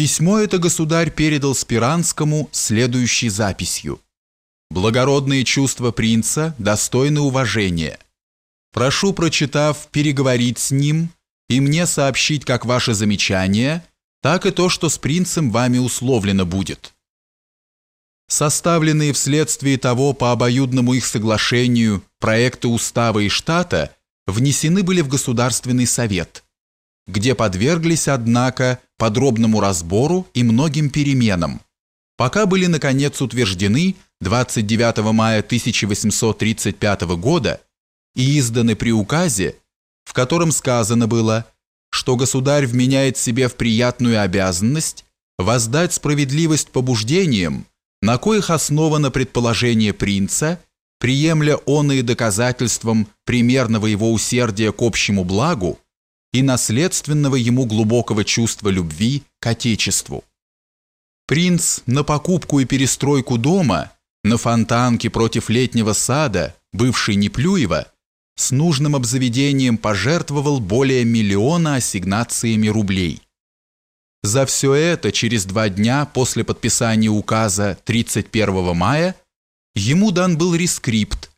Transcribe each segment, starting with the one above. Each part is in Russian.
Письмо это государь передал Спиранскому следующей записью. «Благородные чувства принца достойны уважения. Прошу, прочитав, переговорить с ним и мне сообщить как ваше замечание, так и то, что с принцем вами условлено будет». Составленные вследствие того по обоюдному их соглашению проекты устава и штата внесены были в Государственный совет, где подверглись, однако, подробному разбору и многим переменам, пока были наконец утверждены 29 мая 1835 года и изданы при указе, в котором сказано было, что государь вменяет себе в приятную обязанность воздать справедливость побуждениям, на коих основано предположение принца, приемля он и доказательством примерного его усердия к общему благу и наследственного ему глубокого чувства любви к Отечеству. Принц на покупку и перестройку дома, на фонтанке против летнего сада, бывший Неплюева, с нужным обзаведением пожертвовал более миллиона ассигнациями рублей. За все это через два дня после подписания указа 31 мая ему дан был рескрипт,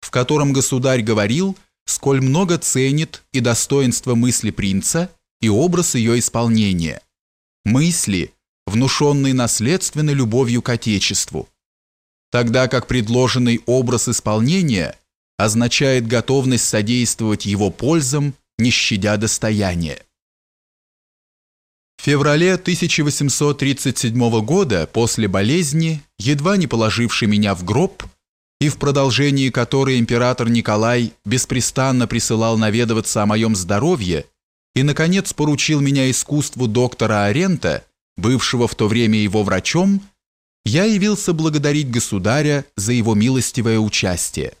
в котором государь говорил, сколь много ценит и достоинство мысли принца и образ ее исполнения. Мысли, внушенные наследственной любовью к Отечеству. Тогда как предложенный образ исполнения означает готовность содействовать его пользам, не щадя достояния. В феврале 1837 года, после болезни, едва не положившей меня в гроб, и в продолжении которой император Николай беспрестанно присылал наведываться о моем здоровье и, наконец, поручил меня искусству доктора Арента, бывшего в то время его врачом, я явился благодарить государя за его милостивое участие.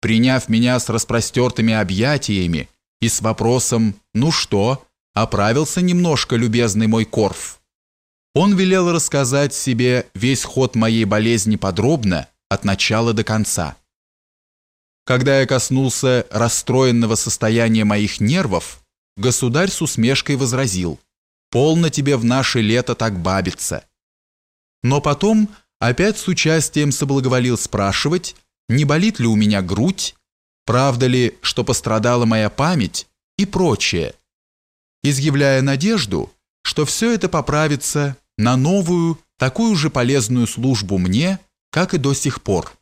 Приняв меня с распростертыми объятиями и с вопросом «Ну что?», оправился немножко любезный мой Корф. Он велел рассказать себе весь ход моей болезни подробно, от начала до конца. Когда я коснулся расстроенного состояния моих нервов, государь с усмешкой возразил, «Полно тебе в наше лето так бабиться». Но потом опять с участием соблаговолил спрашивать, не болит ли у меня грудь, правда ли, что пострадала моя память и прочее, изъявляя надежду, что все это поправится на новую, такую же полезную службу мне, как и до сих пор.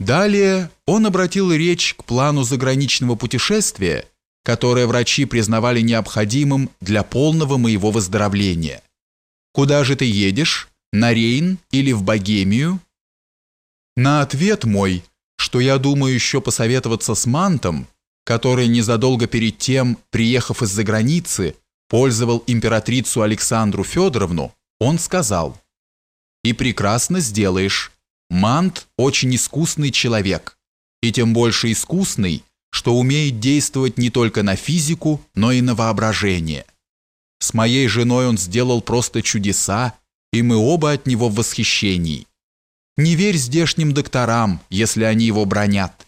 Далее он обратил речь к плану заграничного путешествия, которое врачи признавали необходимым для полного моего выздоровления. «Куда же ты едешь? На Рейн или в Богемию?» На ответ мой, что я думаю еще посоветоваться с Мантом, который незадолго перед тем, приехав из-за границы, пользовал императрицу Александру Федоровну, он сказал – и прекрасно сделаешь. Мант очень искусный человек, и тем больше искусный, что умеет действовать не только на физику, но и на воображение. С моей женой он сделал просто чудеса, и мы оба от него в восхищении. Не верь здешним докторам, если они его бронят.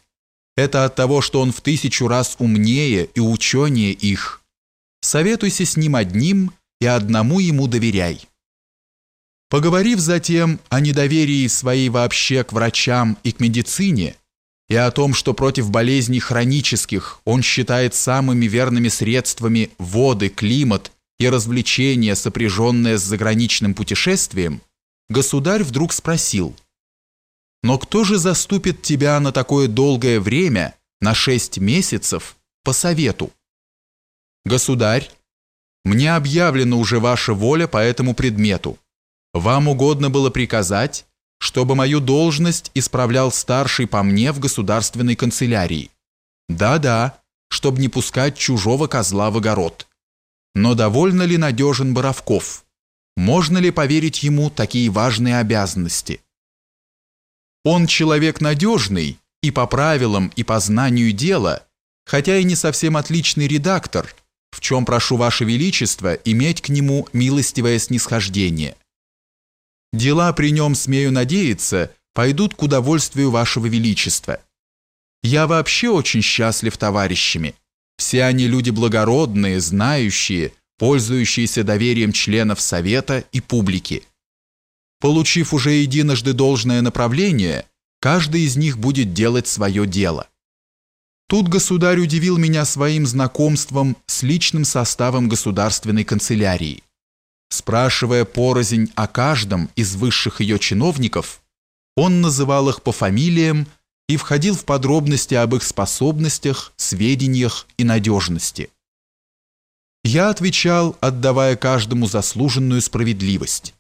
Это от того, что он в тысячу раз умнее и ученее их. Советуйся с ним одним и одному ему доверяй. Поговорив затем о недоверии своей вообще к врачам и к медицине, и о том, что против болезней хронических он считает самыми верными средствами воды, климат и развлечения, сопряженные с заграничным путешествием, государь вдруг спросил, «Но кто же заступит тебя на такое долгое время, на шесть месяцев, по совету?» «Государь, мне объявлена уже ваша воля по этому предмету». Вам угодно было приказать, чтобы мою должность исправлял старший по мне в государственной канцелярии. Да-да, чтобы не пускать чужого козла в огород. Но довольно ли надежен Боровков? Можно ли поверить ему такие важные обязанности? Он человек надежный и по правилам, и по знанию дела, хотя и не совсем отличный редактор, в чем прошу Ваше Величество иметь к нему милостивое снисхождение. Дела при нем, смею надеяться, пойдут к удовольствию вашего величества. Я вообще очень счастлив товарищами. Все они люди благородные, знающие, пользующиеся доверием членов Совета и публики. Получив уже единожды должное направление, каждый из них будет делать свое дело. Тут государь удивил меня своим знакомством с личным составом государственной канцелярии. Спрашивая порознь о каждом из высших ее чиновников, он называл их по фамилиям и входил в подробности об их способностях, сведениях и надежности. Я отвечал, отдавая каждому заслуженную справедливость.